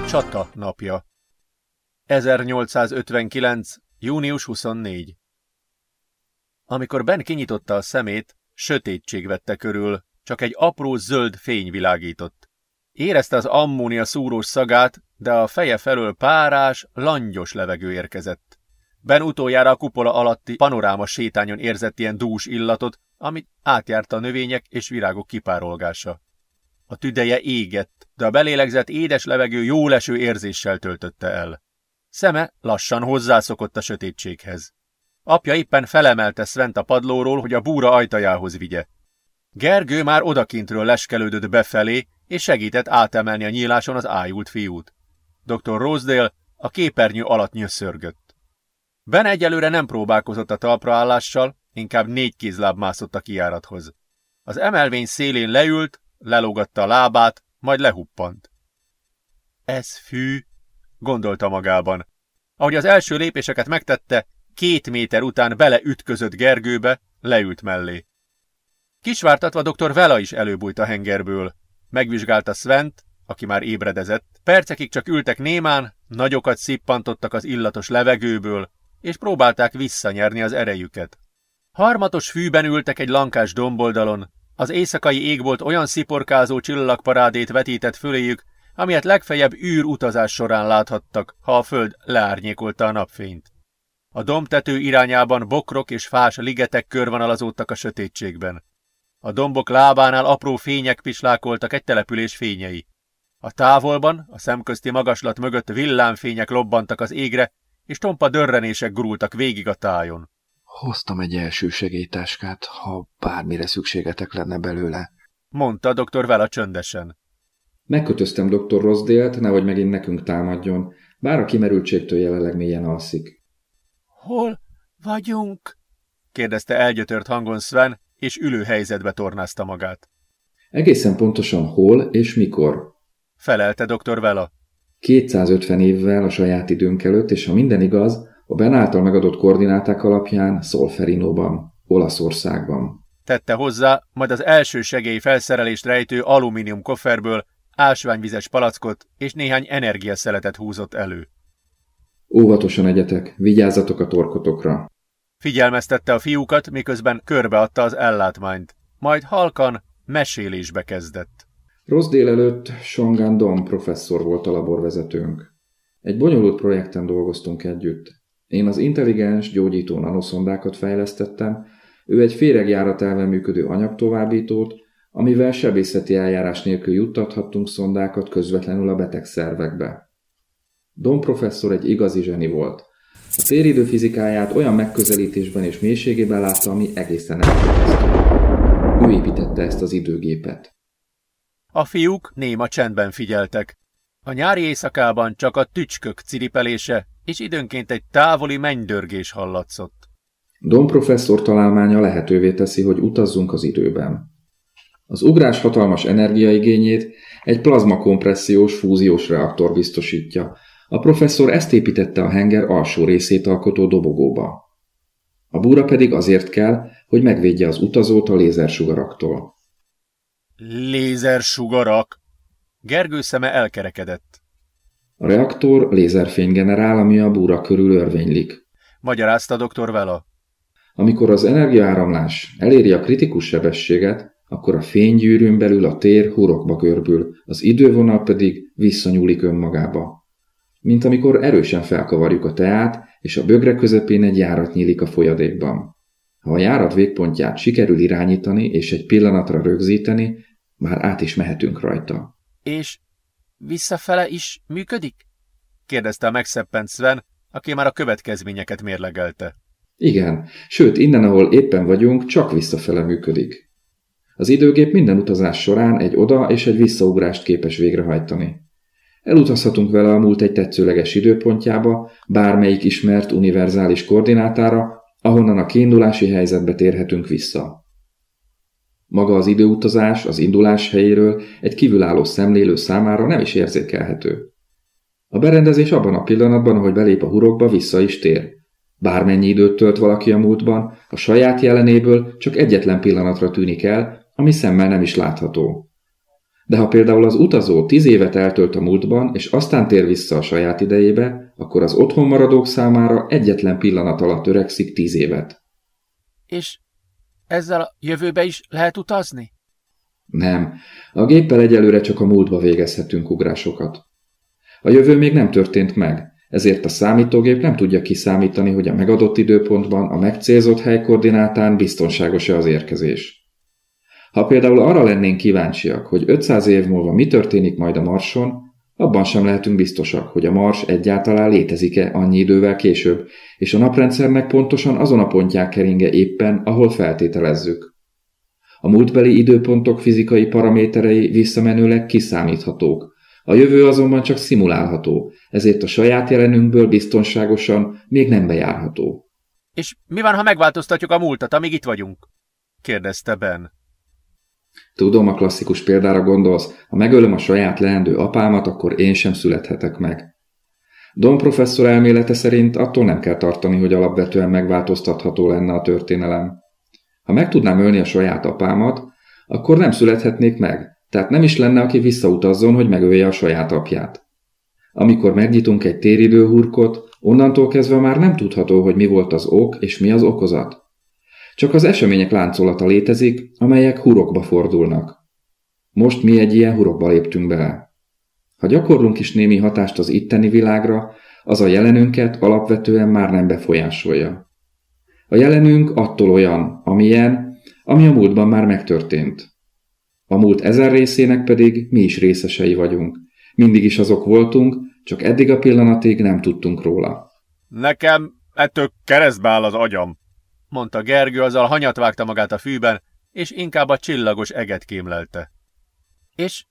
A csata napja 1859. június 24 Amikor Ben kinyitotta a szemét, sötétség vette körül, csak egy apró zöld fény világított. Érezte az ammónia szúrós szagát, de a feje felől párás, langyos levegő érkezett. Ben utoljára a kupola alatti panoráma sétányon érzett ilyen dús illatot, amit átjárta a növények és virágok kipárolgása. A tüdeje égett, de a belélegzett édes levegő jó leső érzéssel töltötte el. Szeme lassan hozzászokott a sötétséghez. Apja éppen felemelte Svent a padlóról, hogy a búra ajtajához vigye. Gergő már odakintről leskelődött befelé, és segített átemelni a nyíláson az ájult fiút. Dr. Rosedale a képernyő alatt nyöszörgött. Ben egyelőre nem próbálkozott a talpraállással, inkább négy kézláb mászott a kiárathoz. Az emelvény szélén leült, lelógatta a lábát, majd lehuppant. Ez fű, gondolta magában. Ahogy az első lépéseket megtette, két méter után beleütközött Gergőbe, leült mellé. Kisvártatva dr. Vela is előbújt a hengerből. Megvizsgálta Svent, aki már ébredezett, percekig csak ültek némán, nagyokat szippantottak az illatos levegőből, és próbálták visszanyerni az erejüket. Harmatos fűben ültek egy lankás domboldalon, az éjszakai égbolt olyan sziporkázó csillagparádét vetített föléjük, amilyet legfeljebb űr utazás során láthattak, ha a föld leárnyékolta a napfényt. A dombtető irányában bokrok és fás ligetek körvonalazódtak a sötétségben. A dombok lábánál apró fények pislákoltak egy település fényei. A távolban, a szemközti magaslat mögött villámfények lobbantak az égre, és tompa dörrenések gurultak végig a tájon. Hoztam egy első segélytáskát, ha bármire szükségetek lenne belőle, mondta dr. Vela csöndesen. Megkötöztem dr. Rosdélt, nehogy megint nekünk támadjon, bár a kimerültségtől jelenleg mélyen alszik. Hol vagyunk? kérdezte elgyötört hangon Sven, és ülő helyzetbe tornázta magát. Egészen pontosan hol és mikor? Felelte dr. Vela. 250 évvel a saját időnk előtt, és ha minden igaz, a Ben által megadott koordináták alapján Solferinóban, Olaszországban. Tette hozzá, majd az első segély felszerelést rejtő alumínium kofferből ásványvizes palackot és néhány energiaszeletet húzott elő. Óvatosan egyetek, vigyázzatok a torkotokra. Figyelmeztette a fiúkat, miközben körbeadta az ellátmányt. Majd halkan mesélésbe kezdett. Rossz délelőtt Songan Dom professzor volt a laborvezetőnk. Egy bonyolult projekten dolgoztunk együtt. Én az intelligens gyógyító nanoszondákat fejlesztettem, ő egy féregjárat elven működő anyagtovábbítót, amivel sebészeti eljárás nélkül juttathattunk szondákat közvetlenül a beteg szervekbe. Don professzor egy igazi zseni volt. A téridő fizikáját olyan megközelítésben és mélységében látta, ami egészen elképesztő. Ő építette ezt az időgépet. A fiúk néma csendben figyeltek. A nyári éjszakában csak a tücskök ciripelése és időnként egy távoli mennydörgés hallatszott. Don professzor találmánya lehetővé teszi, hogy utazzunk az időben. Az ugrás hatalmas energiaigényét egy plazmakompressziós fúziós reaktor biztosítja. A professzor ezt építette a henger alsó részét alkotó dobogóba. A búra pedig azért kell, hogy megvédje az utazót a lézersugaraktól. Lézersugarak! Gergő szeme elkerekedett. A reaktor lézerfény generál, ami a búra körül örvénylik. Magyarázta dr. Vela. Amikor az energiaáramlás eléri a kritikus sebességet, akkor a fénygyűrűn belül a tér hurokba görbül, az idővonal pedig visszanyúlik önmagába. Mint amikor erősen felkavarjuk a teát, és a bögre közepén egy járat nyílik a folyadékban. Ha a járat végpontját sikerül irányítani és egy pillanatra rögzíteni, már át is mehetünk rajta. És visszafele is működik? kérdezte a megszeppent Sven, aki már a következményeket mérlegelte. Igen, sőt, innen, ahol éppen vagyunk, csak visszafele működik. Az időgép minden utazás során egy oda és egy visszaugrást képes végrehajtani. Elutazhatunk vele a múlt egy tetszőleges időpontjába, bármelyik ismert univerzális koordinátára, ahonnan a kiindulási helyzetbe térhetünk vissza. Maga az időutazás az indulás helyéről egy kívülálló szemlélő számára nem is érzékelhető. A berendezés abban a pillanatban, ahogy belép a hurokba, vissza is tér. Bármennyi időt tölt valaki a múltban, a saját jelenéből csak egyetlen pillanatra tűnik el, ami szemmel nem is látható. De ha például az utazó tíz évet eltölt a múltban, és aztán tér vissza a saját idejébe, akkor az otthon maradók számára egyetlen pillanat alatt öregszik tíz évet. És ezzel a jövőbe is lehet utazni? Nem. A géppel egyelőre csak a múltba végezhetünk ugrásokat. A jövő még nem történt meg, ezért a számítógép nem tudja kiszámítani, hogy a megadott időpontban a megcélzott helykoordinátán biztonságos-e az érkezés. Ha például arra lennénk kíváncsiak, hogy 500 év múlva mi történik majd a Marson, abban sem lehetünk biztosak, hogy a Mars egyáltalán létezik-e annyi idővel később, és a naprendszernek pontosan azon a pontján keringe éppen, ahol feltételezzük. A múltbeli időpontok fizikai paraméterei visszamenőleg kiszámíthatók, a jövő azonban csak szimulálható, ezért a saját jelenünkből biztonságosan még nem bejárható. És mi van, ha megváltoztatjuk a múltat, amíg itt vagyunk? kérdezte Ben. Tudom, a klasszikus példára gondolsz, ha megölöm a saját leendő apámat, akkor én sem születhetek meg. Don professzor elmélete szerint attól nem kell tartani, hogy alapvetően megváltoztatható lenne a történelem. Ha meg tudnám ölni a saját apámat, akkor nem születhetnék meg, tehát nem is lenne, aki visszautazzon, hogy megölje a saját apját. Amikor megnyitunk egy téridőhurkot, onnantól kezdve már nem tudható, hogy mi volt az ok és mi az okozat. Csak az események láncolata létezik, amelyek hurokba fordulnak. Most mi egy ilyen hurokba léptünk bele. Ha gyakorlunk is némi hatást az itteni világra, az a jelenünket alapvetően már nem befolyásolja. A jelenünk attól olyan, amilyen, ami a múltban már megtörtént. A múlt ezer részének pedig mi is részesei vagyunk. Mindig is azok voltunk, csak eddig a pillanatig nem tudtunk róla. Nekem ettől keresztbe áll az agyam, mondta Gergő, azzal hanyat vágta magát a fűben, és inkább a csillagos eget kémlelte. És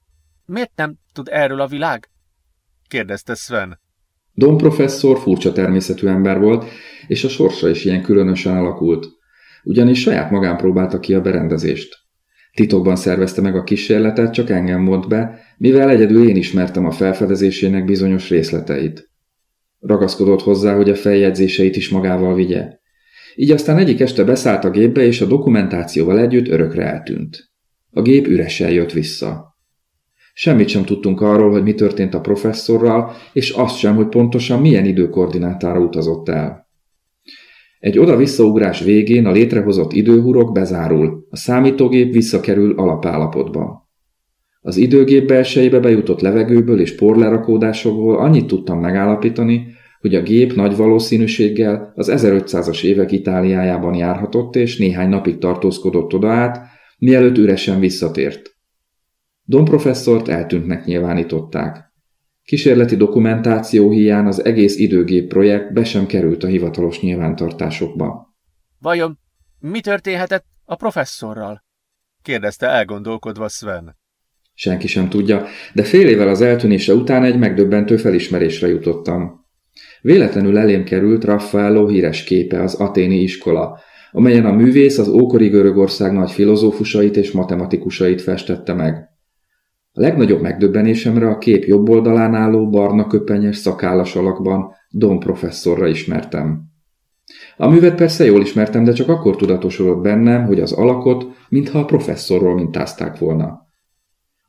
miért nem tud erről a világ? kérdezte Sven. Don professzor furcsa természetű ember volt, és a sorsa is ilyen különösen alakult. Ugyanis saját magán próbálta ki a berendezést. Titokban szervezte meg a kísérletet, csak engem mond be, mivel egyedül én ismertem a felfedezésének bizonyos részleteit. Ragaszkodott hozzá, hogy a feljegyzéseit is magával vigye. Így aztán egyik este beszállt a gépbe, és a dokumentációval együtt örökre eltűnt. A gép üresen jött vissza. Semmit sem tudtunk arról, hogy mi történt a professzorral, és azt sem, hogy pontosan milyen időkoordinátára utazott el. Egy oda-visszaugrás végén a létrehozott időhurok bezárul, a számítógép visszakerül alapállapotba. Az időgép belsejébe bejutott levegőből és porlerakódásokból annyit tudtam megállapítani, hogy a gép nagy valószínűséggel az 1500-as évek Itáliájában járhatott és néhány napig tartózkodott oda át, mielőtt üresen visszatért. Don professzort eltűntnek nyilvánították. Kísérleti dokumentáció hiány az egész időgép projekt be sem került a hivatalos nyilvántartásokba. Vajon mi történhetett a professzorral? kérdezte elgondolkodva Sven. Senki sem tudja, de fél évvel az eltűnése után egy megdöbbentő felismerésre jutottam. Véletlenül elém került Raffaello híres képe, az aténi iskola, amelyen a művész az ókori Görögország nagy filozófusait és matematikusait festette meg. A legnagyobb megdöbbenésemre a kép jobb oldalán álló barna köpenyes szakállas alakban Don professzorra ismertem. A művet persze jól ismertem, de csak akkor tudatosodott bennem, hogy az alakot, mintha a professzorról mintázták volna.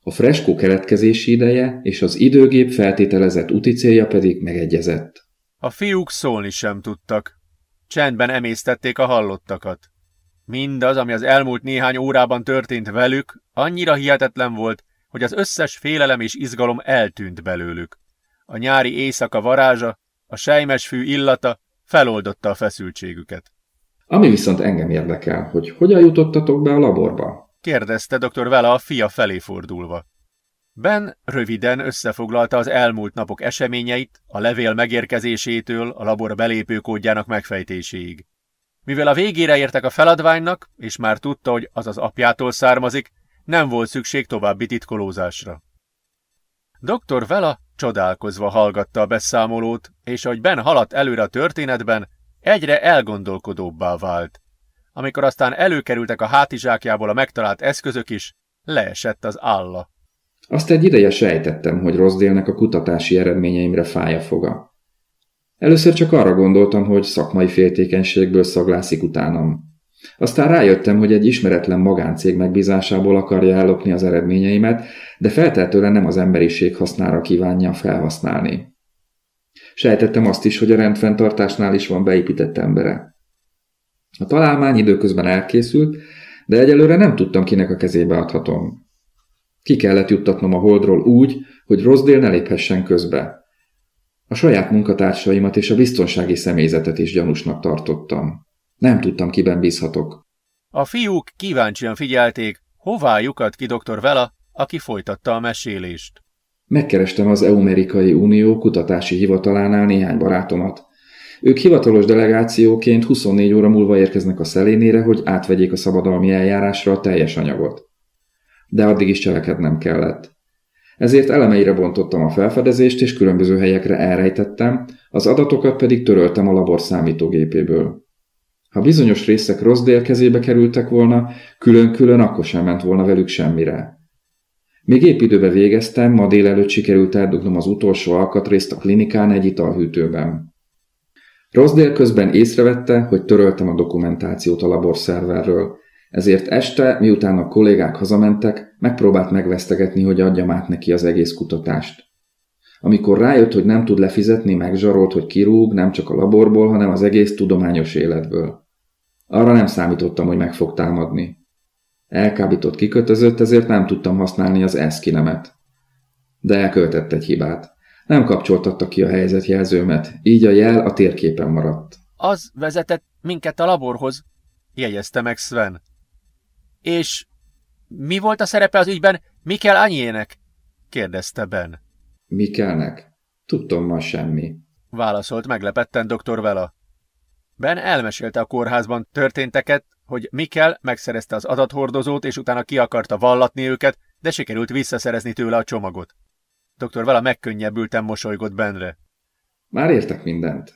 A freskó keletkezési ideje és az időgép feltételezett úti célja pedig megegyezett. A fiúk szólni sem tudtak. Csendben emésztették a hallottakat. Mindaz, ami az elmúlt néhány órában történt velük, annyira hihetetlen volt, hogy az összes félelem és izgalom eltűnt belőlük. A nyári éjszaka varázsa, a sejmes fű illata feloldotta a feszültségüket. Ami viszont engem érdekel, hogy hogyan jutottatok be a laborba? kérdezte dr. Vela a fia felé fordulva. Ben röviden összefoglalta az elmúlt napok eseményeit, a levél megérkezésétől a labor belépőkódjának megfejtéséig. Mivel a végére értek a feladványnak, és már tudta, hogy az az apjától származik, nem volt szükség további titkolózásra. Dr. Vela csodálkozva hallgatta a beszámolót, és ahogy Ben haladt előre a történetben, egyre elgondolkodóbbá vált. Amikor aztán előkerültek a hátizsákjából a megtalált eszközök is, leesett az álla. Azt egy ideje sejtettem, hogy Rosdélnek a kutatási eredményeimre fáj a foga. Először csak arra gondoltam, hogy szakmai féltékenységből szaglászik utánam. Aztán rájöttem, hogy egy ismeretlen magáncég megbízásából akarja ellopni az eredményeimet, de felteltően nem az emberiség hasznára kívánja felhasználni. Sejtettem azt is, hogy a rendfenntartásnál is van beépített embere. A találmány időközben elkészült, de egyelőre nem tudtam, kinek a kezébe adhatom. Ki kellett juttatnom a holdról úgy, hogy Rosdale ne léphessen közbe. A saját munkatársaimat és a biztonsági személyzetet is gyanúsnak tartottam. Nem tudtam, kiben bízhatok. A fiúk kíváncsian figyelték, hová lyukadt ki dr. Vela, aki folytatta a mesélést. Megkerestem az EU-amerikai Unió kutatási hivatalánál néhány barátomat. Ők hivatalos delegációként 24 óra múlva érkeznek a szelénére, hogy átvegyék a szabadalmi eljárásra a teljes anyagot. De addig is cselekednem kellett. Ezért elemeire bontottam a felfedezést, és különböző helyekre elrejtettem, az adatokat pedig töröltem a labor számítógépéből. Ha bizonyos részek rossz dél kerültek volna, külön-külön akkor sem ment volna velük semmire. Még épp időbe végeztem, ma délelőtt sikerült eldugnom az utolsó alkatrészt a klinikán egy italhűtőben. Rosdale közben észrevette, hogy töröltem a dokumentációt a laborszerverről, ezért este, miután a kollégák hazamentek, megpróbált megvesztegetni, hogy adjam át neki az egész kutatást. Amikor rájött, hogy nem tud lefizetni, megzsarolt, hogy kirúg nem csak a laborból, hanem az egész tudományos életből. Arra nem számítottam, hogy meg fog támadni. Elkábított kikötözött, ezért nem tudtam használni az eszkinemet. De elköltett egy hibát. Nem kapcsoltatta ki a helyzetjelzőmet, így a jel a térképen maradt. Az vezetett minket a laborhoz, jegyezte meg Sven. És mi volt a szerepe az ügyben Mikkel Anyének? kérdezte Ben. Mikelnek? Tudtom ma semmi. Válaszolt meglepetten dr. Vela. Ben elmesélte a kórházban történteket, hogy Mikkel megszerezte az adathordozót, és utána ki akarta vallatni őket, de sikerült visszaszerezni tőle a csomagot. Dr. Vela megkönnyebbülten mosolygott Benre. Már értek mindent.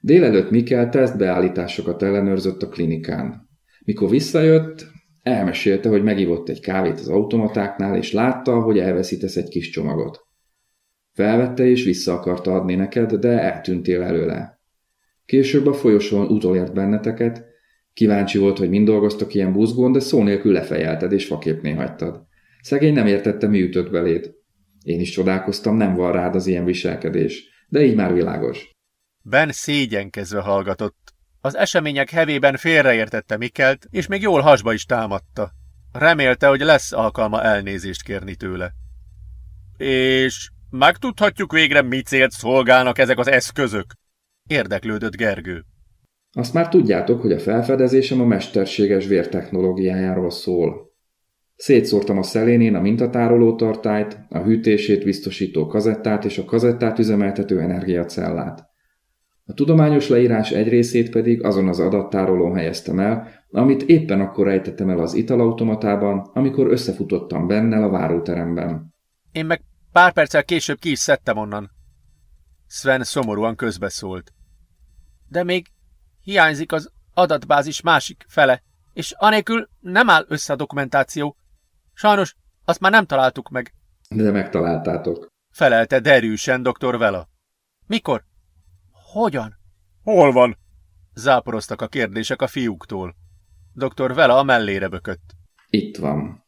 Délelőtt Mikkel tesztbeállításokat ellenőrzött a klinikán. Mikor visszajött, elmesélte, hogy megivott egy kávét az automatáknál, és látta, hogy elveszítesz egy kis csomagot. Felvette és vissza akarta adni neked, de eltűntél előle. Később a folyosón utolért benneteket, kíváncsi volt, hogy mind dolgoztak ilyen buzgón, de szó nélkül lefejelted és faképné hagytad. Szegény nem értette, mi ütött beléd. Én is csodálkoztam, nem van rád az ilyen viselkedés, de így már világos. Ben szégyenkezve hallgatott. Az események hevében félreértette Mikelt, és még jól hasba is támadta. Remélte, hogy lesz alkalma elnézést kérni tőle. És megtudhatjuk végre, mi célt szolgálnak ezek az eszközök? Érdeklődött Gergő. Azt már tudjátok, hogy a felfedezésem a mesterséges vértechnológiájáról szól. Szétszórtam a szelénén a mintatároló tartályt, a hűtését biztosító kazettát és a kazettát üzemeltető energiacellát. A tudományos leírás egy részét pedig azon az adattárolón helyeztem el, amit éppen akkor rejtettem el az italautomatában, amikor összefutottam bennel a váróteremben. Én meg pár perccel később ki is szedtem onnan. Sven szomorúan közbeszólt. De még hiányzik az adatbázis másik fele, és anélkül nem áll össze a dokumentáció. Sajnos azt már nem találtuk meg. De megtaláltátok. Felelte derűsen dr. Vela. Mikor? Hogyan? Hol van? Záporoztak a kérdések a fiúktól. Dr. Vela a mellére bökött. Itt van.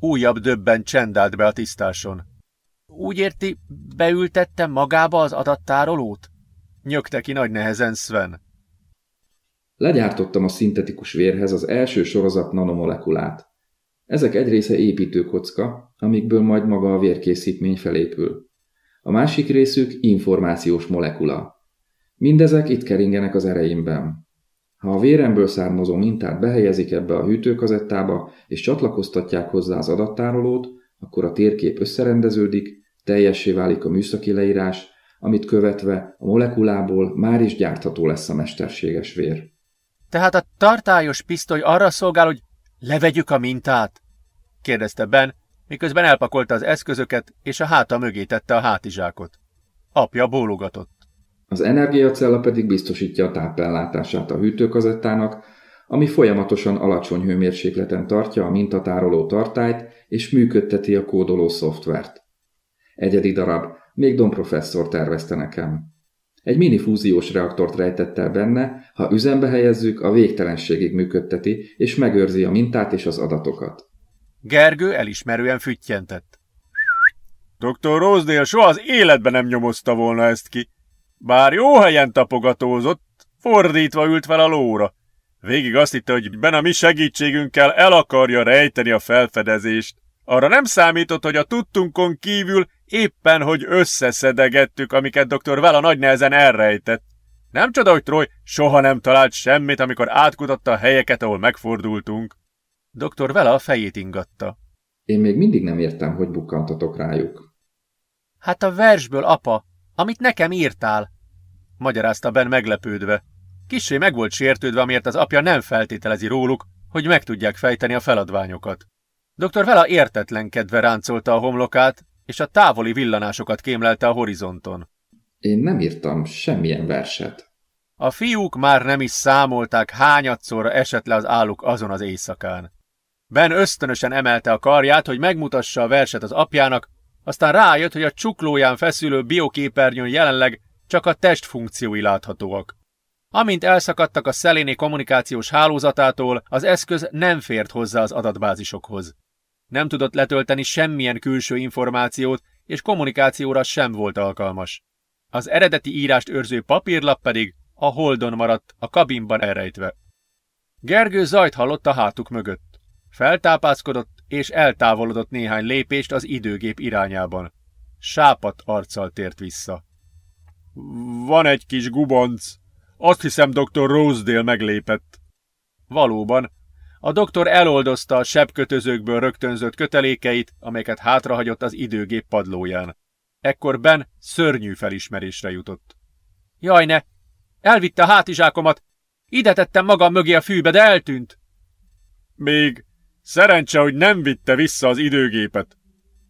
Újabb döbben csendált be a tisztáson. Úgy érti, beültette magába az adattárolót? Nyögte ki nagy nehezen Sven. Legyártottam a szintetikus vérhez az első sorozat nanomolekulát. Ezek egy része építőkocka, amikből majd maga a vérkészítmény felépül. A másik részük információs molekula. Mindezek itt keringenek az ereimben. Ha a véremből származó mintát behelyezik ebbe a hűtőkazettába, és csatlakoztatják hozzá az adattárolót, akkor a térkép összerendeződik, teljessé válik a műszaki leírás, amit követve a molekulából már is gyártható lesz a mesterséges vér. Tehát a tartályos pisztoly arra szolgál, hogy levegyük a mintát? kérdezte Ben, miközben elpakolta az eszközöket, és a háta mögé tette a hátizsákot. Apja bólogatott. Az energiacella pedig biztosítja a tápellátását a hűtőkazettának, ami folyamatosan alacsony hőmérsékleten tartja a mintatároló tartályt és működteti a kódoló szoftvert. Egyedi darab, még Don professzor tervezte nekem. Egy mini fúziós reaktort rejtett el benne, ha üzembe helyezzük, a végtelenségig működteti, és megőrzi a mintát és az adatokat. Gergő elismerően füttyentett. Dr. Rosedale soha az életben nem nyomozta volna ezt ki. Bár jó helyen tapogatózott, fordítva ült fel a lóra. Végig azt hitte, hogy Ben a mi segítségünkkel el akarja rejteni a felfedezést. Arra nem számított, hogy a tudtunkon kívül éppen, hogy összeszedegettük, amiket dr. Vela nagy nehezen elrejtett. Nem csoda, hogy Troy soha nem talált semmit, amikor átkutatta a helyeket, ahol megfordultunk. Dr. Vela a fejét ingatta. Én még mindig nem értem, hogy bukkantatok rájuk. Hát a versből, apa, amit nekem írtál, magyarázta Ben meglepődve. Kissé meg volt sértődve, amiért az apja nem feltételezi róluk, hogy meg tudják fejteni a feladványokat. Dr. Vela értetlenkedve ráncolta a homlokát, és a távoli villanásokat kémlelte a horizonton. Én nem írtam semmilyen verset. A fiúk már nem is számolták, hányadszorra esett le az álluk azon az éjszakán. Ben ösztönösen emelte a karját, hogy megmutassa a verset az apjának, aztán rájött, hogy a csuklóján feszülő bioképernyőn jelenleg csak a testfunkciói láthatóak. Amint elszakadtak a szeléni kommunikációs hálózatától, az eszköz nem fért hozzá az adatbázisokhoz. Nem tudott letölteni semmilyen külső információt, és kommunikációra sem volt alkalmas. Az eredeti írást őrző papírlap pedig a holdon maradt, a kabinban elrejtve. Gergő zajt hallott a hátuk mögött. Feltápászkodott, és eltávolodott néhány lépést az időgép irányában. Sápat arccal tért vissza. Van egy kis gubanc. Azt hiszem, dr. Rosedale meglépett. Valóban, a doktor eloldozta a sebkötözőkből rögtönzött kötelékeit, amelyeket hátrahagyott az időgép padlóján. Ekkor Ben szörnyű felismerésre jutott. Jaj ne! Elvitte a hátizsákomat! Ide tettem magam mögé a fűbe, de eltűnt! Még szerencse, hogy nem vitte vissza az időgépet,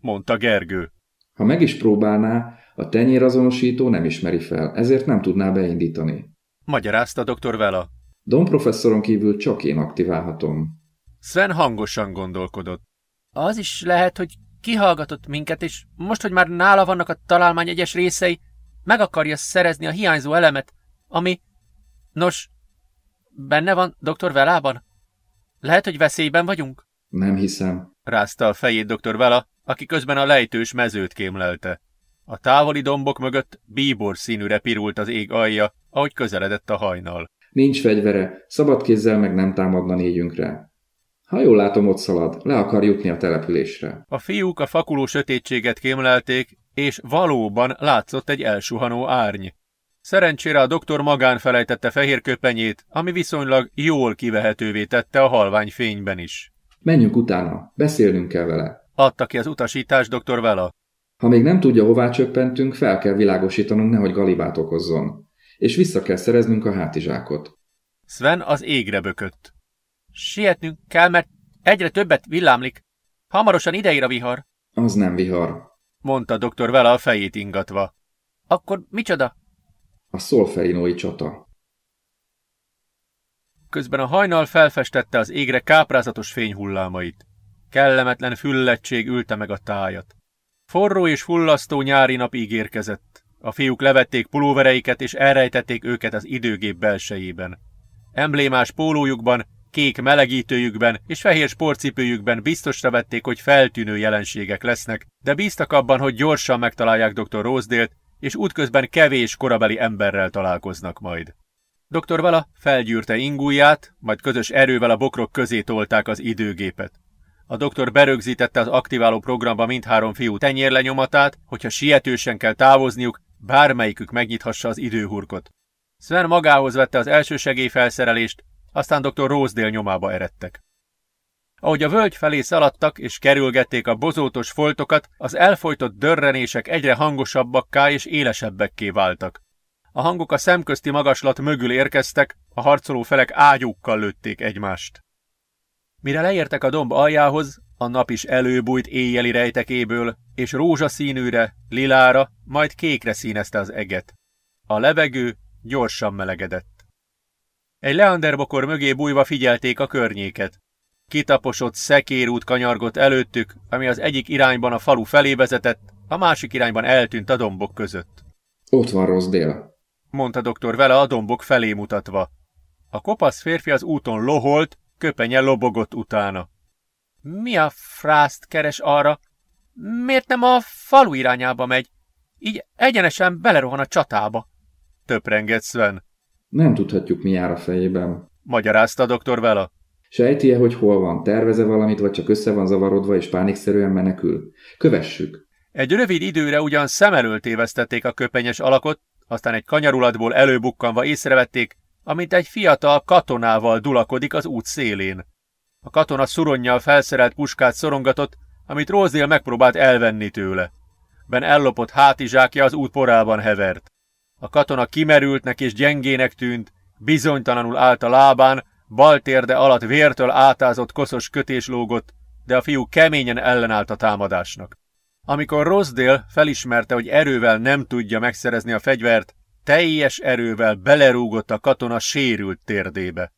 mondta Gergő. Ha meg is próbálná, a tenyérazonosító nem ismeri fel, ezért nem tudná beindítani. Magyarázta dr. Vela. Don professzoron kívül csak én aktiválhatom. Sven hangosan gondolkodott. Az is lehet, hogy kihallgatott minket, és most, hogy már nála vannak a találmány egyes részei, meg akarja szerezni a hiányzó elemet, ami... Nos, benne van dr. Velában? Lehet, hogy veszélyben vagyunk? Nem hiszem. Rázta a fejét dr. Vela, aki közben a lejtős mezőt kémlelte. A távoli dombok mögött bíbor színűre pirult az ég alja, ahogy közeledett a hajnal. Nincs fegyvere, szabad kézzel meg nem támadna négyünkre. Ha jól látom, ott szalad, le akar jutni a településre. A fiúk a fakuló sötétséget kémlelték, és valóban látszott egy elsuhanó árny. Szerencsére a doktor magán felejtette fehér köpenyét, ami viszonylag jól kivehetővé tette a halvány fényben is. Menjünk utána, beszélnünk kell vele. Adta ki az utasítás dr. Vela. Ha még nem tudja, hová csöppentünk, fel kell világosítanunk, nehogy galibát okozzon. És vissza kell szereznünk a hátizsákot. Sven az égre bökött. Sietnünk kell, mert egyre többet villámlik. Hamarosan ideír a vihar. Az nem vihar, mondta dr. Vela a fejét ingatva. Akkor micsoda? A szolferinói csata. Közben a hajnal felfestette az égre káprázatos fényhullámait. Kellemetlen füllettség ülte meg a tájat. Forró és fullasztó nyári nap ígérkezett. A fiúk levették pulóvereiket és elrejtették őket az időgép belsejében. Emblémás pólójukban, kék melegítőjükben és fehér sportcipőjükben biztosra vették, hogy feltűnő jelenségek lesznek, de bíztak abban, hogy gyorsan megtalálják dr. Rosedale-t, és útközben kevés korabeli emberrel találkoznak majd. Dr. Vala felgyűrte ingúját, majd közös erővel a bokrok közé tolták az időgépet. A doktor berögzítette az aktiváló programba mindhárom fiú tenyérlenyomatát, hogyha sietősen kell távozniuk, bármelyikük megnyithassa az időhurkot. Sven magához vette az első segélyfelszerelést, aztán dr. Rosedale nyomába eredtek. Ahogy a völgy felé szaladtak és kerülgették a bozótos foltokat, az elfolytott dörrenések egyre hangosabbakká és élesebbekké váltak. A hangok a szemközti magaslat mögül érkeztek, a harcoló felek ágyúkkal lőtték egymást. Mire leértek a domb aljához, a nap is előbújt éjjeli rejtekéből, és rózsaszínűre, lilára, majd kékre színezte az eget. A levegő gyorsan melegedett. Egy leanderbokor mögé bújva figyelték a környéket. Kitaposott szekérút kanyargott előttük, ami az egyik irányban a falu felé vezetett, a másik irányban eltűnt a dombok között. Ott van rossz dél, mondta doktor vele a dombok felé mutatva. A kopasz férfi az úton loholt, köpenye lobogott utána. Mi a frászt keres arra? Miért nem a falu irányába megy? Így egyenesen belerohan a csatába. Töprengett Sven. Nem tudhatjuk, mi jár a fejében. Magyarázta doktor Vela. Sejti-e, hogy hol van? Terveze valamit, vagy csak össze van zavarodva és pánikszerűen menekül? Kövessük. Egy rövid időre ugyan szem elől tévesztették a köpenyes alakot, aztán egy kanyarulatból előbukkanva észrevették, amint egy fiatal katonával dulakodik az út szélén. A katona szuronnyal felszerelt puskát szorongatott, amit Rózél megpróbált elvenni tőle. Ben ellopott hátizsákja az út porában hevert. A katona kimerültnek és gyengének tűnt, bizonytalanul állt a lábán, bal térde alatt vértől átázott koszos kötés lógott, de a fiú keményen ellenállt a támadásnak. Amikor Rosdale felismerte, hogy erővel nem tudja megszerezni a fegyvert, teljes erővel belerúgott a katona sérült térdébe.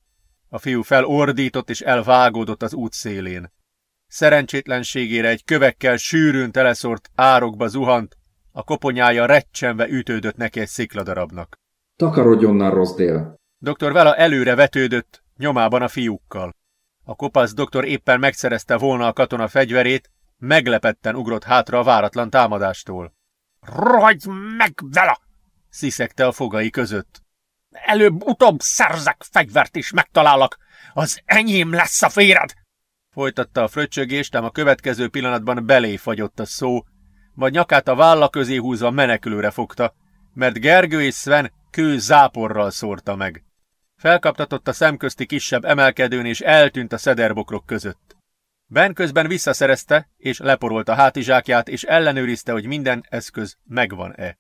A fiú felordított és elvágódott az út szélén. Szerencsétlenségére egy kövekkel sűrűn teleszort árokba zuhant, a koponyája recsenve ütődött neki egy szikladarabnak. Takarodj onnan, Rosdale! Dr. Vela előre vetődött, nyomában a fiúkkal. A kopasz doktor éppen megszerezte volna a katona fegyverét, meglepetten ugrott hátra a váratlan támadástól. Rohagy meg vele! sziszegte a fogai között. Előbb-utóbb szerzek fegyvert is megtalálok. Az enyém lesz a féred! Folytatta a fröccsögést, ám a következő pillanatban belé fagyott a szó, majd nyakát a válla közé húzva menekülőre fogta, mert Gergő és Sven kő záporral szórta meg. Felkaptatott a szemközti kisebb emelkedőn, és eltűnt a szederbokrok között. Ben közben visszaszerezte, és leporolt a hátizsákját, és ellenőrizte, hogy minden eszköz megvan-e.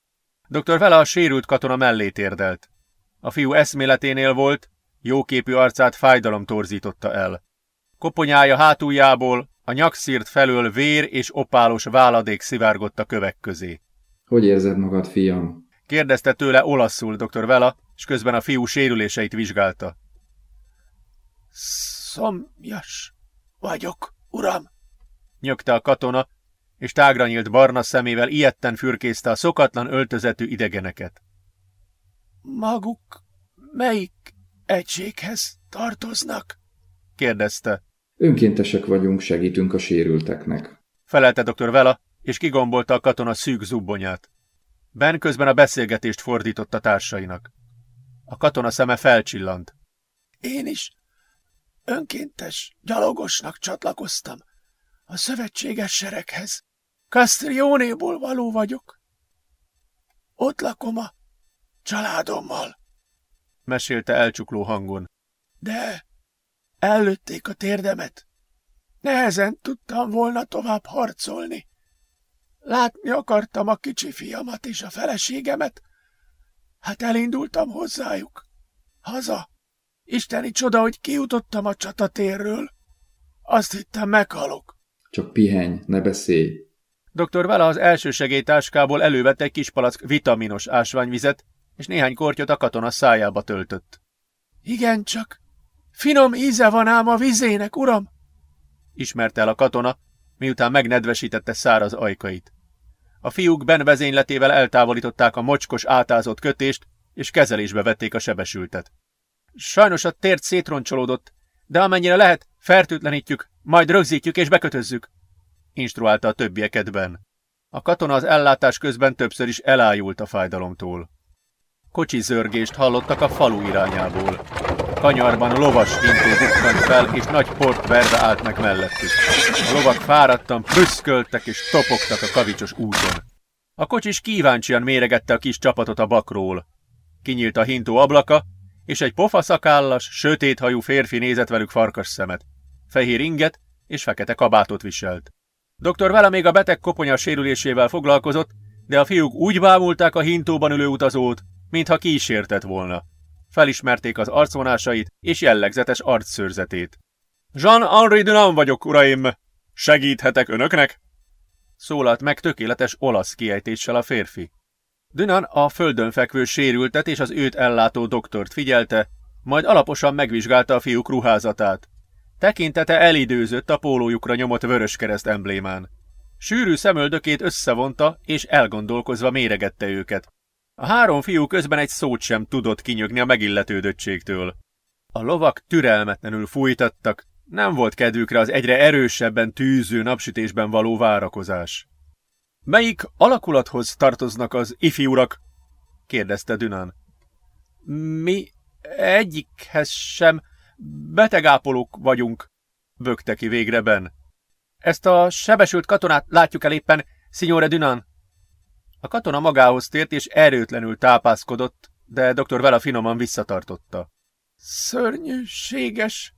Dr. Vela a sérült katona mellé térdelt. A fiú eszméleténél volt, jóképű arcát fájdalom torzította el. Koponyája hátuljából, a nyakszírt felől vér és opálos váladék szivárgott a kövek közé. Hogy érzed magad, fiam? Kérdezte tőle olaszul dr. Vela, és közben a fiú sérüléseit vizsgálta. Szomjas vagyok, uram, nyögte a katona, és tágra nyílt barna szemével ilyetten fürkészte a szokatlan öltözetű idegeneket. Maguk melyik egységhez tartoznak? kérdezte. Önkéntesek vagyunk, segítünk a sérülteknek. Felelte dr. Vela, és kigombolta a katona szűk zubbonyát. Ben közben a beszélgetést fordította társainak. A katona szeme felcsillant. Én is önkéntes gyalogosnak csatlakoztam a szövetséges sereghez. Castrionéból való vagyok. Ott lakom a családommal. Mesélte elcsukló hangon. De ellőtték a térdemet. Nehezen tudtam volna tovább harcolni. Látni akartam a kicsi fiamat és a feleségemet. Hát elindultam hozzájuk. Haza. Isteni csoda, hogy kijutottam a csatatérről. Azt hittem meghalok. Csak pihenj, ne beszélj. Dr. Vela az első segélytáskából elővett egy kis palack vitaminos ásványvizet, és néhány kortyot a katona szájába töltött. Igen, csak finom íze van ám a vizének, uram! Ismerte el a katona, miután megnedvesítette száraz ajkait. A fiúk Ben vezényletével eltávolították a mocskos átázott kötést, és kezelésbe vették a sebesültet. Sajnos a tért szétroncsolódott, de amennyire lehet, fertőtlenítjük, majd rögzítjük és bekötözzük, instruálta a többieket Ben. A katona az ellátás közben többször is elájult a fájdalomtól. Kocsi zörgést hallottak a falu irányából. Kanyarban lovas hintó bukkant fel, és nagy port verve állt meg mellettük. A lovak fáradtan prüszköltek és topogtak a kavicsos úton. A kocsis kíváncsian méregette a kis csapatot a bakról. Kinyílt a hintó ablaka, és egy pofaszakállas, sötéthajú férfi nézett velük farkas szemet. Fehér inget és fekete kabátot viselt. Dr. Vele még a beteg koponya sérülésével foglalkozott, de a fiúk úgy bámulták a hintóban ülő utazót, mintha kísértett volna. Felismerték az arcvonásait és jellegzetes arcszőrzetét. Jean-Henri Dunant vagyok, uraim! Segíthetek önöknek? Szólalt meg tökéletes olasz kiejtéssel a férfi. Dunan a földön fekvő sérültet és az őt ellátó doktort figyelte, majd alaposan megvizsgálta a fiúk ruházatát. Tekintete elidőzött a pólójukra nyomott vöröskereszt emblémán. Sűrű szemöldökét összevonta, és elgondolkozva méregette őket. A három fiú közben egy szót sem tudott kinyögni a megilletődöttségtől. A lovak türelmetlenül fújtattak, nem volt kedvükre az egyre erősebben tűző napsütésben való várakozás. Melyik alakulathoz tartoznak az ifjúrak? kérdezte Dünan. Mi egyikhez sem betegápolók vagyunk, bökte ki végre Ben. Ezt a sebesült katonát látjuk el éppen, Signore Dünan. A katona magához tért és erőtlenül tápászkodott, de dr. Vela finoman visszatartotta. Szörnyűséges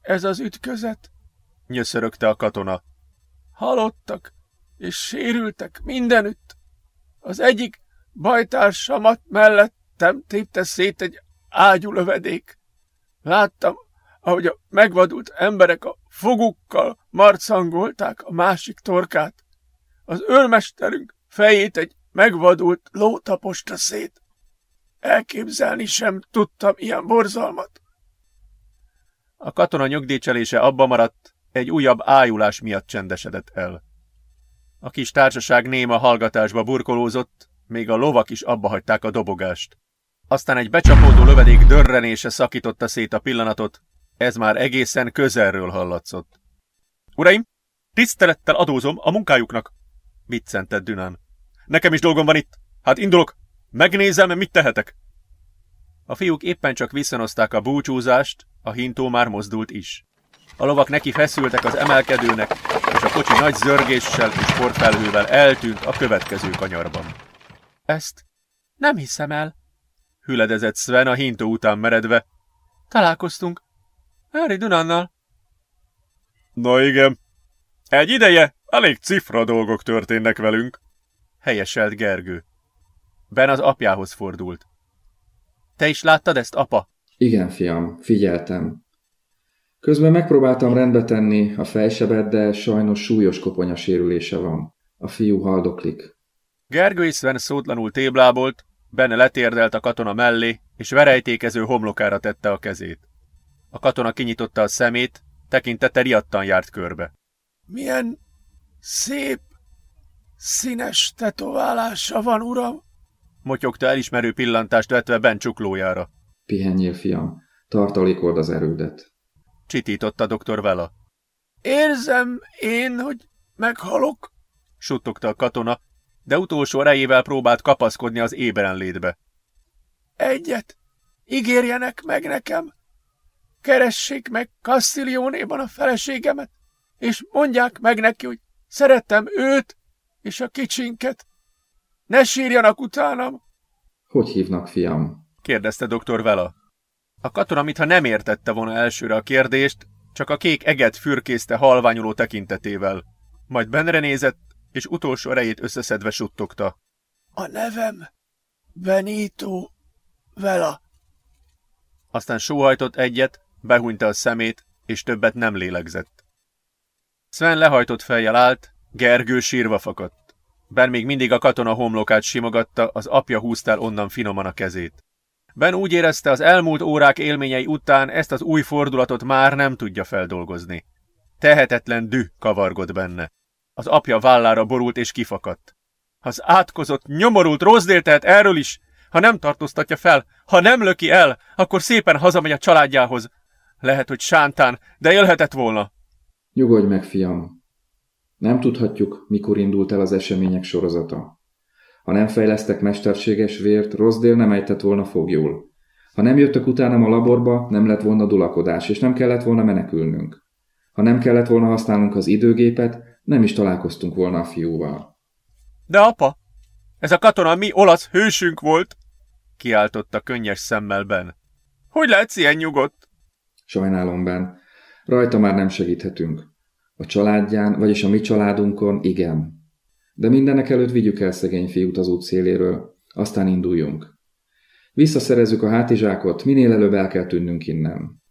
ez az ütközet, nyöszörögte a katona. Halottak és sérültek mindenütt. Az egyik bajtársamat mellettem tépte szét egy ágyulövedék. Láttam, ahogy a megvadult emberek a fogukkal marcangolták a másik torkát. Az őrmesterünk fejét egy megvadult ló taposta szét. Elképzelni sem tudtam ilyen borzalmat. A katona nyugdíjcselése abba maradt, egy újabb ájulás miatt csendesedett el. A kis társaság néma hallgatásba burkolózott, még a lovak is abba hagyták a dobogást. Aztán egy becsapódó lövedék dörrenése szakította szét a pillanatot, ez már egészen közelről hallatszott. Uraim, tisztelettel adózom a munkájuknak, viccentett Dünán. Nekem is dolgom van itt. Hát indulok. Megnézem, mit tehetek. A fiúk éppen csak visszanozták a búcsúzást, a hintó már mozdult is. A lovak neki feszültek az emelkedőnek, és a kocsi nagy zörgéssel és portfelhővel eltűnt a következő kanyarban. Ezt nem hiszem el, hüledezett Sven a hintó után meredve. Találkoztunk. Harry Dunannal. Na igen. Egy ideje elég cifra dolgok történnek velünk, helyeselt Gergő. Ben az apjához fordult. Te is láttad ezt, apa? Igen, fiam, figyeltem. Közben megpróbáltam rendbe tenni a fejsebet, de sajnos súlyos koponya sérülése van. A fiú haldoklik. Gergő és Sven szótlanul téblábolt, benne letérdelt a katona mellé, és verejtékező homlokára tette a kezét. A katona kinyitotta a szemét, tekintete riadtan járt körbe. Milyen szép, színes tetoválása van, uram! Motyogta elismerő pillantást vetve Ben csuklójára. Pihenjél, fiam, tartalékold az erődet. Csitította dr. Vela. Érzem én, hogy meghalok, suttogta a katona, de utolsó erejével próbált kapaszkodni az éberen létbe. Egyet, ígérjenek meg nekem. Keressék meg Castiglionéban a feleségemet, és mondják meg neki, hogy szerettem őt és a kicsinket. Ne sírjanak utánam! Hogy hívnak, fiam? kérdezte dr. Vela. A katona, mintha nem értette volna elsőre a kérdést, csak a kék eget fürkészte halványuló tekintetével. Majd benre nézett, és utolsó erejét összeszedve suttogta. A nevem Benito Vela. Aztán sóhajtott egyet, behúnyta a szemét, és többet nem lélegzett. Sven lehajtott fejjel állt, Gergő sírva fakadt. Ben még mindig a katona homlokát simogatta, az apja húztál onnan finoman a kezét. Ben úgy érezte, az elmúlt órák élményei után ezt az új fordulatot már nem tudja feldolgozni. Tehetetlen dű kavargott benne. Az apja vállára borult és kifakadt. Az átkozott, nyomorult Rozdél tehet erről is. Ha nem tartóztatja fel, ha nem löki el, akkor szépen hazamegy a családjához. Lehet, hogy sántán, de élhetett volna. Nyugodj meg, fiam. Nem tudhatjuk, mikor indult el az események sorozata. Ha nem fejlesztek mesterséges vért, Rozdél nem ejtett volna fogjul. Ha nem jöttek utánam a laborba, nem lett volna dulakodás, és nem kellett volna menekülnünk. Ha nem kellett volna használnunk az időgépet, nem is találkoztunk volna a fiúval. De apa, ez a katona mi olasz hősünk volt, kiáltotta könnyes szemmel Ben. Hogy lehetsz ilyen nyugodt? Sajnálom, Ben. Rajta már nem segíthetünk. A családján, vagyis a mi családunkon, igen. De mindenek előtt vigyük el szegény fiút az út széléről, aztán induljunk. Visszaszerezzük a hátizsákot, minél előbb el kell tűnnünk innen.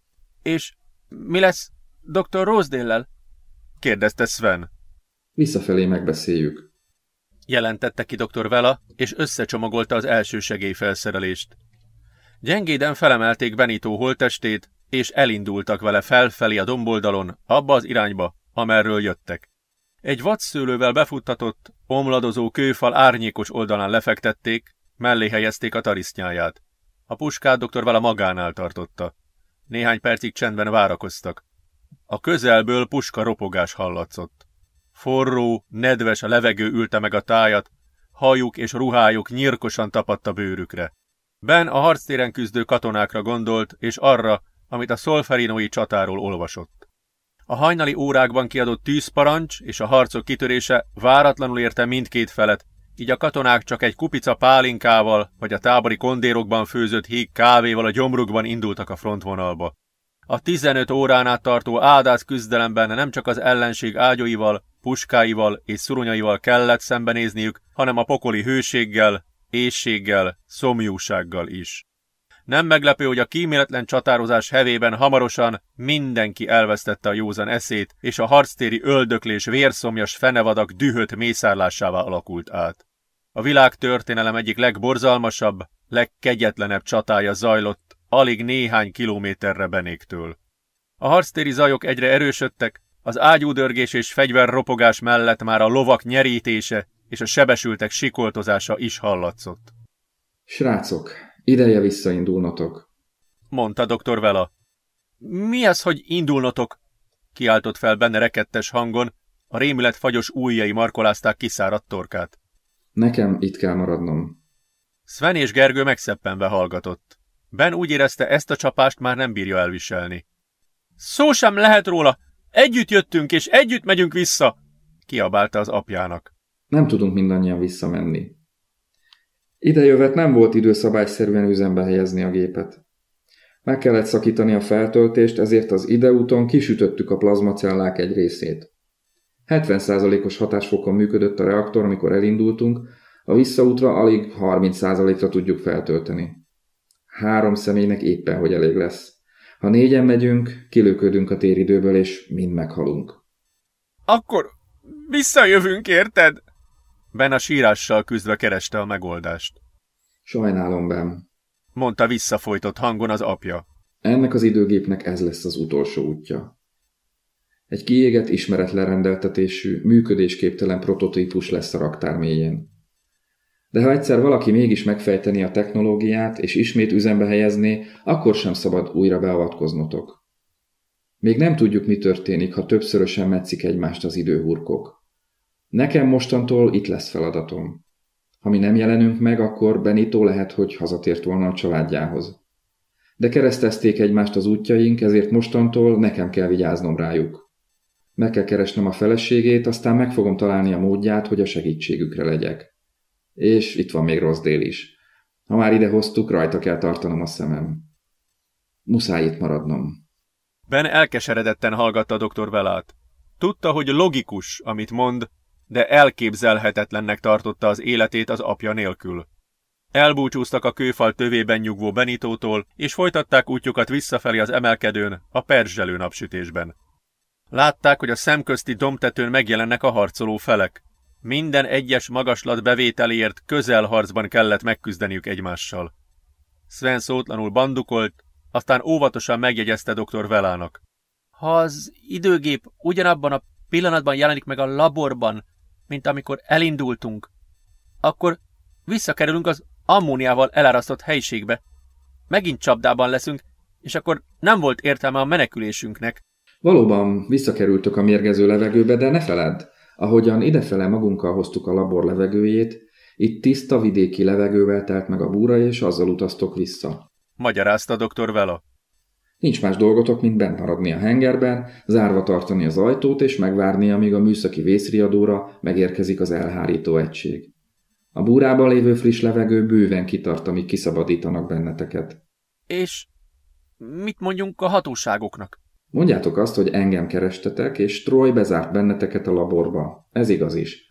És mi lesz dr. Rosedale-lel? kérdezte Sven. Visszafelé megbeszéljük. Jelentette ki dr. Vela, és összecsomagolta az első segélyfelszerelést. Gyengéden felemelték Benito holtestét, és elindultak vele felfelé a domboldalon, abba az irányba, amerről jöttek. Egy vadszőlővel befuttatott, omladozó kőfal árnyékos oldalán lefektették, Mellé helyezték a tarisznyáját. A puskát doktor vele magánál tartotta. Néhány percig csendben várakoztak. A közelből puska ropogás hallatszott. Forró, nedves a levegő ülte meg a tájat, hajuk és ruhájuk nyírkosan tapadt a bőrükre. Ben a harctéren küzdő katonákra gondolt, és arra, amit a szolferinói csatáról olvasott. A hajnali órákban kiadott tűzparancs és a harcok kitörése váratlanul érte mindkét felet, így a katonák csak egy kupica pálinkával vagy a tábori kondérokban főzött híg kávéval a gyomrukban indultak a frontvonalba. A 15 órán át tartó áldász küzdelemben nem csak az ellenség ágyóival, puskáival és szuronyaival kellett szembenézniük, hanem a pokoli hőséggel, éjséggel, szomjúsággal is. Nem meglepő, hogy a kíméletlen csatározás hevében hamarosan mindenki elvesztette a józan eszét, és a harctéri öldöklés vérszomjas fenevadak dühött mészárlásává alakult át. A világ történelem egyik legborzalmasabb, legkegyetlenebb csatája zajlott alig néhány kilométerre benéktől. A harctéri zajok egyre erősödtek, az ágyúdörgés és fegyverropogás mellett már a lovak nyerítése és a sebesültek sikoltozása is hallatszott. Srácok, ideje visszaindulnotok, mondta dr. Vela. Mi az, hogy indulnotok? kiáltott fel benne rekettes hangon, a rémület fagyos ujjai markolázták kiszáradt torkát. Nekem itt kell maradnom. Sven és Gergő megszeppenve hallgatott. Ben úgy érezte, ezt a csapást már nem bírja elviselni. Szó sem lehet róla! Együtt jöttünk, és együtt megyünk vissza! kiabálta az apjának. Nem tudunk mindannyian visszamenni. Idejövet nem volt idő szabályszerűen üzembe helyezni a gépet. Meg kellett szakítani a feltöltést, ezért az ideúton kisütöttük a plazmacellák egy részét. 70%-os hatásfokon működött a reaktor, amikor elindultunk, a visszaútra alig 30%-ra tudjuk feltölteni. Három személynek éppen, hogy elég lesz. Ha négyen megyünk, kilőködünk a téridőből, és mind meghalunk. Akkor visszajövünk, érted? Ben a sírással küzdve kereste a megoldást. Sajnálom, Ben. Mondta visszafolytott hangon az apja. Ennek az időgépnek ez lesz az utolsó útja. Egy kiégett, ismeretlen rendeltetésű, működésképtelen prototípus lesz a raktár mélyén. De ha egyszer valaki mégis megfejteni a technológiát, és ismét üzembe helyezné, akkor sem szabad újra beavatkoznotok. Még nem tudjuk, mi történik, ha többszörösen metszik egymást az időhurkok. Nekem mostantól itt lesz feladatom. Ha mi nem jelenünk meg, akkor Benito lehet, hogy hazatért volna a családjához. De keresztezték egymást az útjaink, ezért mostantól nekem kell vigyáznom rájuk. Meg kell keresnem a feleségét, aztán meg fogom találni a módját, hogy a segítségükre legyek. És itt van még rossz dél is. Ha már ide hoztuk, rajta kell tartanom a szemem. Muszáj itt maradnom. Ben elkeseredetten hallgatta doktor Velát. Tudta, hogy logikus, amit mond, de elképzelhetetlennek tartotta az életét az apja nélkül. Elbúcsúztak a kőfal tövében nyugvó Benitótól, és folytatták útjukat visszafelé az emelkedőn, a perzselő napsütésben. Látták, hogy a szemközti domtetőn megjelennek a harcoló felek. Minden egyes magaslat bevételért közelharcban kellett megküzdeniük egymással. Sven szótlanul bandukolt, aztán óvatosan megjegyezte dr. Velának. Ha az időgép ugyanabban a pillanatban jelenik meg a laborban, mint amikor elindultunk, akkor visszakerülünk az ammóniával elárasztott helyiségbe. Megint csapdában leszünk, és akkor nem volt értelme a menekülésünknek. Valóban visszakerültök a mérgező levegőbe, de ne feledd, ahogyan idefele magunkkal hoztuk a labor levegőjét, itt tiszta vidéki levegővel telt meg a búra, és azzal utaztok vissza. Magyarázta dr. Vela. Nincs más dolgotok, mint bent maradni a hengerben, zárva tartani az ajtót, és megvárni, amíg a műszaki vészriadóra megérkezik az elhárító egység. A búrában lévő friss levegő bőven kitart, amíg kiszabadítanak benneteket. És mit mondjunk a hatóságoknak? Mondjátok azt, hogy engem kerestetek, és Troy bezárt benneteket a laborba. Ez igaz is.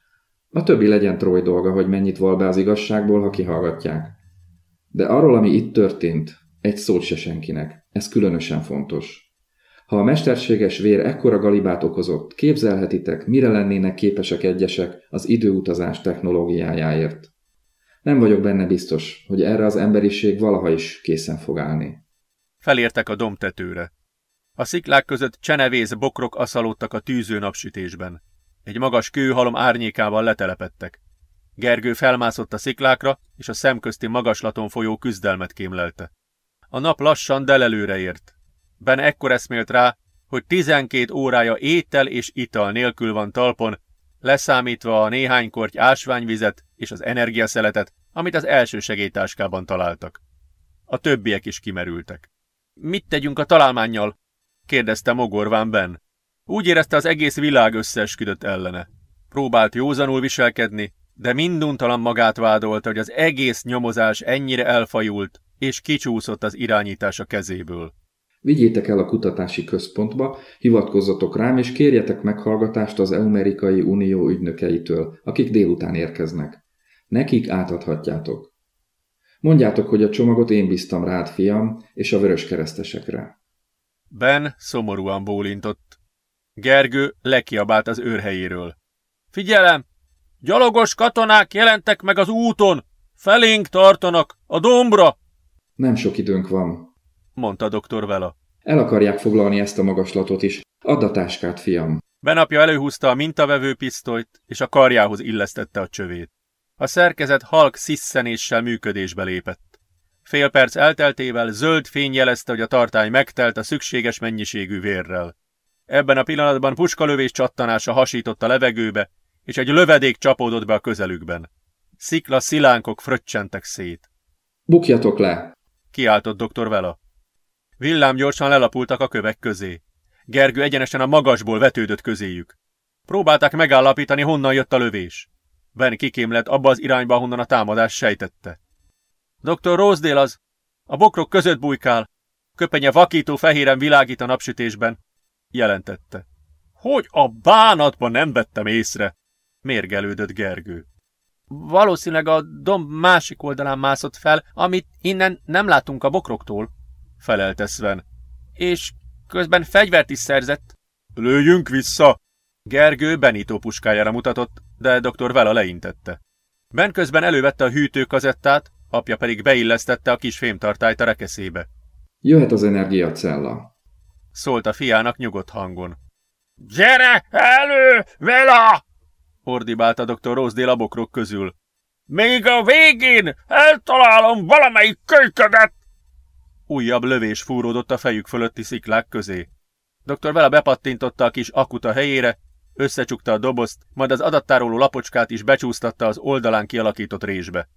A többi legyen Troy dolga, hogy mennyit val be az igazságból, ha kihallgatják. De arról, ami itt történt, egy szót se senkinek. Ez különösen fontos. Ha a mesterséges vér ekkora galibát okozott, képzelhetitek, mire lennének képesek egyesek az időutazás technológiájáért. Nem vagyok benne biztos, hogy erre az emberiség valaha is készen fog állni. Felértek a domtetőre. A sziklák között csenevész bokrok aszalódtak a tűző napsütésben. Egy magas kőhalom árnyékával letelepettek. Gergő felmászott a sziklákra, és a szemközti magaslaton folyó küzdelmet kémlelte. A nap lassan delelőre ért. Ben ekkor eszmélt rá, hogy 12 órája étel és ital nélkül van talpon, leszámítva a néhány korty ásványvizet és az energiaszeletet, amit az első segélytáskában találtak. A többiek is kimerültek. Mit tegyünk a találmánnyal? kérdezte mogorván Ben. Úgy érezte az egész világ összeesküdött ellene. Próbált józanul viselkedni, de minduntalan magát vádolta, hogy az egész nyomozás ennyire elfajult, és kicsúszott az irányítás a kezéből. Vigyétek el a kutatási központba, hivatkozzatok rám, és kérjetek meghallgatást az Amerikai Unió ügynökeitől, akik délután érkeznek. Nekik átadhatjátok. Mondjátok, hogy a csomagot én bíztam rád, fiam, és a vörös keresztesekre. Ben szomorúan bólintott. Gergő lekiabált az őrhelyéről. Figyelem! Gyalogos katonák jelentek meg az úton! Felénk tartanak! A dombra! Nem sok időnk van, mondta dr. Vela. El akarják foglalni ezt a magaslatot is. Add a táskát, fiam. Benapja előhúzta a mintavevő pisztolyt, és a karjához illesztette a csövét. A szerkezet halk sziszenéssel működésbe lépett. Fél perc elteltével zöld fény jelezte, hogy a tartály megtelt a szükséges mennyiségű vérrel. Ebben a pillanatban puskalövés csattanása hasított a levegőbe, és egy lövedék csapódott be a közelükben. Szikla szilánkok fröccsentek szét. Bukjatok le! Kiáltott dr. Vela. Villám gyorsan lelapultak a kövek közé. Gergő egyenesen a magasból vetődött közéjük. Próbálták megállapítani, honnan jött a lövés. Ben kikémlett abba az irányba, honnan a támadás sejtette. Dr. Rosedale az. A bokrok között bujkál. Köpenye vakító fehéren világít a napsütésben. Jelentette. Hogy a bánatban nem vettem észre? Mérgelődött Gergő. Valószínűleg a domb másik oldalán mászott fel, amit innen nem látunk a bokroktól, felelte Sven. És közben fegyvert is szerzett. Lőjünk vissza! Gergő Benito puskájára mutatott, de dr. Vela leintette. Ben közben elővette a hűtőkazettát, apja pedig beillesztette a kis fémtartályt a rekeszébe. Jöhet az energiacella. Szólt a fiának nyugodt hangon. Gyere elő, Vela! Ordibált a dr. Rosedale a bokrok közül. Még a végén eltalálom valamelyik kölyködet! Újabb lövés fúródott a fejük fölötti sziklák közé. Dr. Vela bepattintotta a kis akuta helyére, összecsukta a dobozt, majd az adattároló lapocskát is becsúsztatta az oldalán kialakított résbe.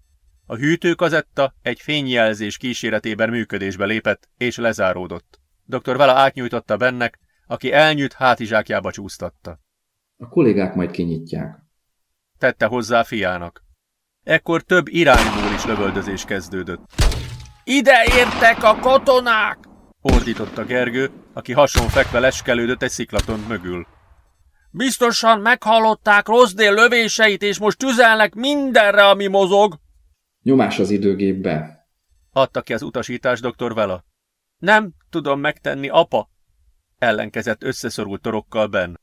A hűtőkazetta egy fényjelzés kíséretében működésbe lépett, és lezáródott. Dr. Vela átnyújtotta bennek, aki elnyűjt hátizsákjába csúsztatta. A kollégák majd kinyitják. Tette hozzá fiának. Ekkor több irányból is lövöldözés kezdődött. Ide értek a katonák! Ordította Gergő, aki hason fekve leskelődött egy sziklatont mögül. Biztosan meghallották Rozdél lövéseit, és most tüzelnek mindenre, ami mozog. Nyomás az időgépbe. Adta ki az utasítás dr. Vela. Nem tudom megtenni, apa, ellenkezett összeszorult torokkal Ben.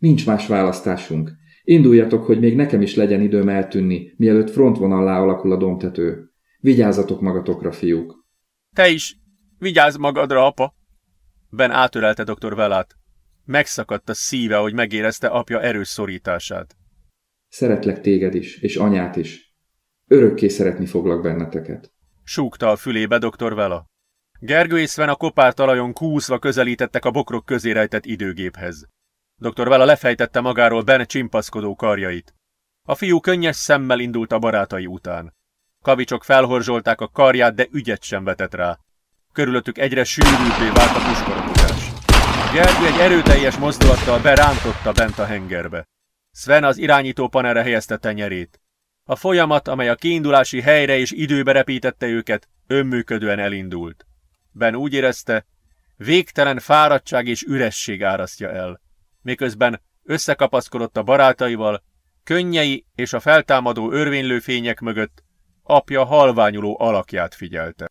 Nincs más választásunk. Induljatok, hogy még nekem is legyen időm eltűnni, mielőtt frontvonallá alakul a domtető. Vigyázzatok magatokra, fiúk. Te is. Vigyázz magadra, apa. Ben átörelte dr. Velát. Megszakadt a szíve, hogy megérezte apja erős szorítását. Szeretlek téged is, és anyát is. Örökké szeretni foglak benneteket. Súgta a fülébe dr. Vela. Gergő és Sven a kopár talajon kúszva közelítettek a bokrok közé rejtett időgéphez. Dr. Vela lefejtette magáról Ben csimpaszkodó karjait. A fiú könnyes szemmel indult a barátai után. Kavicsok felhorzsolták a karját, de ügyet sem vetett rá. Körülöttük egyre sűrűbbé vált a puskaropogás. Gergő egy erőteljes mozdulattal berántotta bent a hengerbe. Sven az irányító panelre helyezte tenyerét. A folyamat, amely a kiindulási helyre és időbe repítette őket, önműködően elindult. Ben úgy érezte, végtelen fáradtság és üresség árasztja el. Miközben összekapaszkodott a barátaival, könnyei és a feltámadó örvénylő fények mögött apja halványuló alakját figyelte.